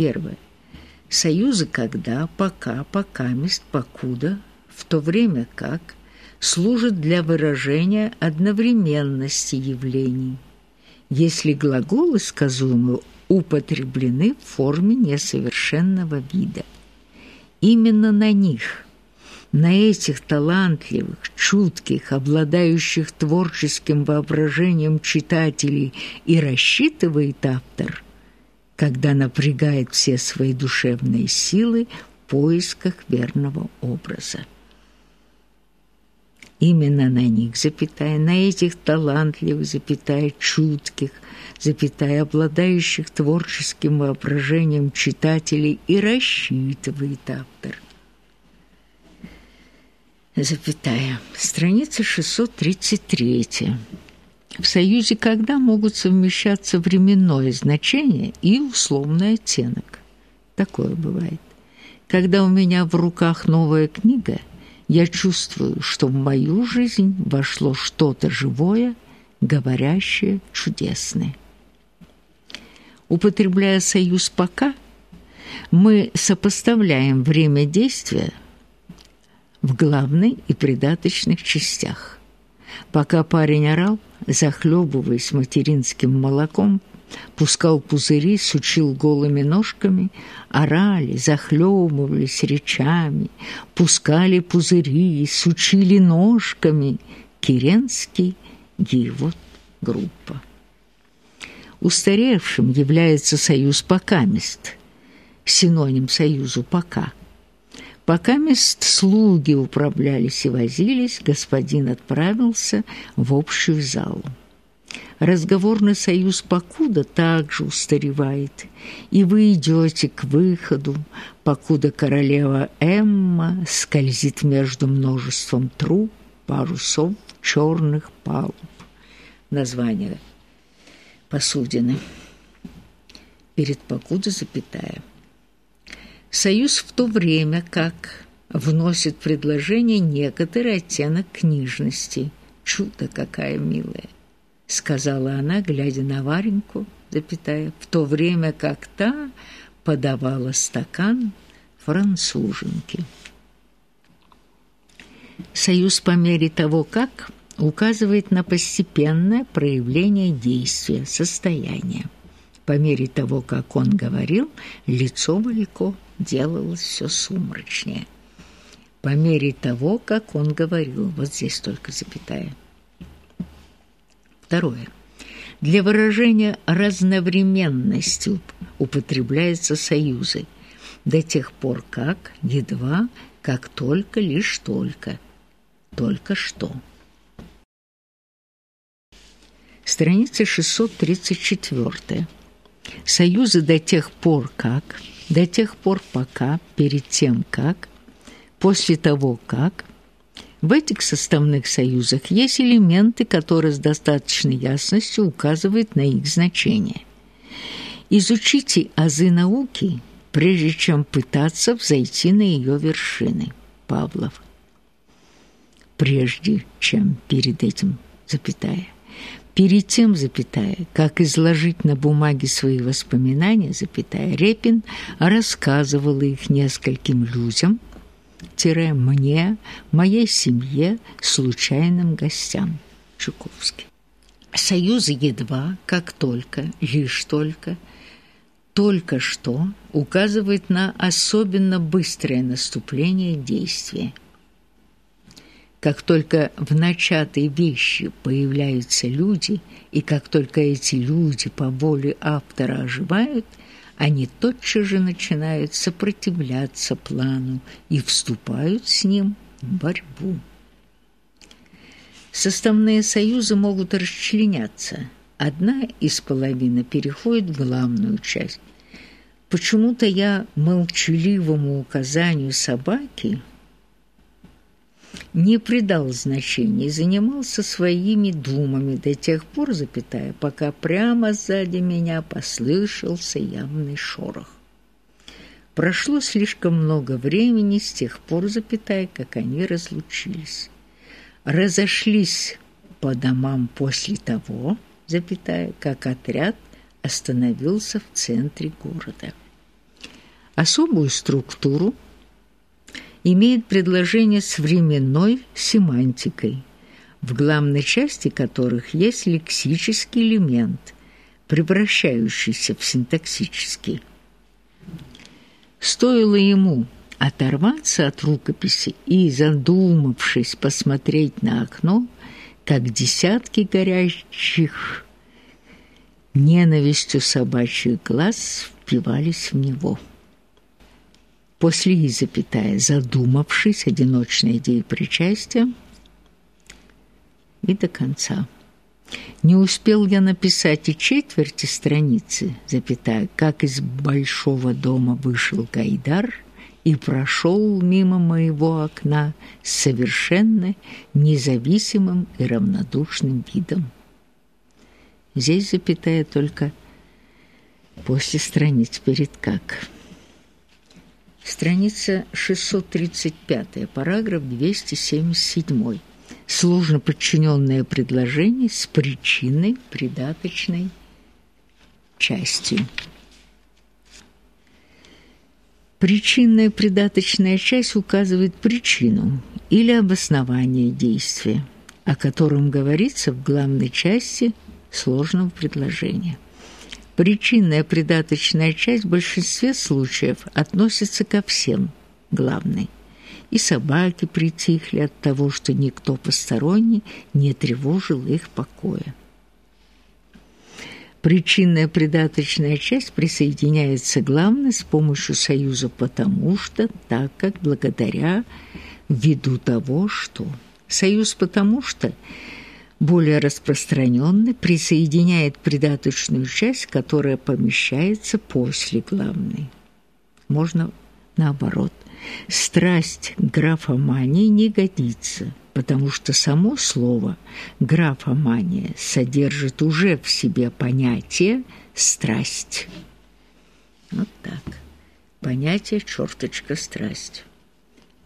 Первое. Союзы когда, пока, покамест, покуда, в то время как служат для выражения одновременности явлений, если глаголы сказуемые употреблены в форме несовершенного вида. Именно на них, на этих талантливых, чутких, обладающих творческим воображением читателей и рассчитывает автор, когда напрягает все свои душевные силы в поисках верного образа. Именно на них, запятая, на этих талантливых, запятая, чутких, запятая, обладающих творческим воображением читателей и рассчитывает автор. Запятая. Страница 633. В союзе когда могут совмещаться временное значение и условный оттенок? Такое бывает. Когда у меня в руках новая книга – я чувствую, что в мою жизнь вошло что-то живое, говорящее, чудесное. Употребляя союз «пока», мы сопоставляем время действия в главной и придаточных частях. Пока парень орал, захлебываясь материнским молоком, пускал пузыри, сучил голыми ножками, орали, захлебывались речами, пускали пузыри, сучили ножками. Киренский Гивот группа. Устаревшим является союз «покамест», синоним союзу «пока». Покамест слуги управлялись и возились, господин отправился в общую залу. Разговорный союз покуда также устаревает, и вы идете к выходу, покуда королева Эмма скользит между множеством труб, парусов, черных палуб. Название посудины. Перед покуда запятая. Союз в то время как вносит предложение некоторый оттенок книжности. Чудо какая милая сказала она, глядя на Вареньку, запятая, в то время как та подавала стакан француженке. Союз по мере того, как указывает на постепенное проявление действия, состояния. По мере того, как он говорил, лицо Валько делалось все сумрачнее. По мере того, как он говорил, вот здесь только запятая – Второе. Для выражения разновременности употребляются союзы до тех пор, как, едва, как только, лишь только, только что. Страница 634. Союзы до тех пор, как, до тех пор, пока, перед тем, как, после того, как, в этих составных союзах есть элементы, которые с достаточной ясностью указывают на их значение. Изучите азы науки, прежде чем пытаться взойти на ее вершины. Павлов. Прежде чем перед этим, запятая. Перед тем, запятая, как изложить на бумаге свои воспоминания, запятая, Репин рассказывал их нескольким людям – мне, моей семье, случайным гостям. Чуковский. Союзы едва, как только, лишь только, только что указывает на особенно быстрое наступление действия. Как только в начатой вещи появляются люди, и как только эти люди по воле автора оживают – они тотчас же начинают сопротивляться плану и вступают с ним в борьбу. Составные союзы могут расчленяться. Одна из половины переходит в главную часть. Почему-то я молчаливому указанию собаки не придал значения и занимался своими думами до тех пор, запятая, пока прямо сзади меня послышался явный шорох. Прошло слишком много времени с тех пор, запятая, как они разлучились. Разошлись по домам после того, запятая, как отряд остановился в центре города. Особую структуру имеет предложение с временной семантикой, в главной части которых есть лексический элемент, превращающийся в синтаксический. Стоило ему оторваться от рукописи и, задумавшись, посмотреть на окно, как десятки горящих ненавистью собачьих глаз впивались в него. После «и» запятая, задумавшись, одиночной идеей причастия, и до конца. Не успел я написать и четверти страницы, запятая, как из большого дома вышел Гайдар и прошел мимо моего окна с совершенно независимым и равнодушным видом. Здесь запятая только после страниц перед «как». Страница 635, параграф 277 сложно подчиненное предложение с причиной придаточной частью. Причинная придаточная часть указывает причину или обоснование действия, о котором говорится в главной части сложного предложения. Причинная придаточная часть в большинстве случаев относится ко всем главной – и собаки притихли от того, что никто посторонний не тревожил их покоя. Причинная придаточная часть присоединяется главной с помощью союза «потому что», так как, благодаря, ввиду того, что. Союз «потому что» более распространенный присоединяет придаточную часть, которая помещается после главной. Можно наоборот – Страсть графомании не годится, потому что само слово «графомания» содержит уже в себе понятие «страсть». Вот так. Понятие «черточка страсть».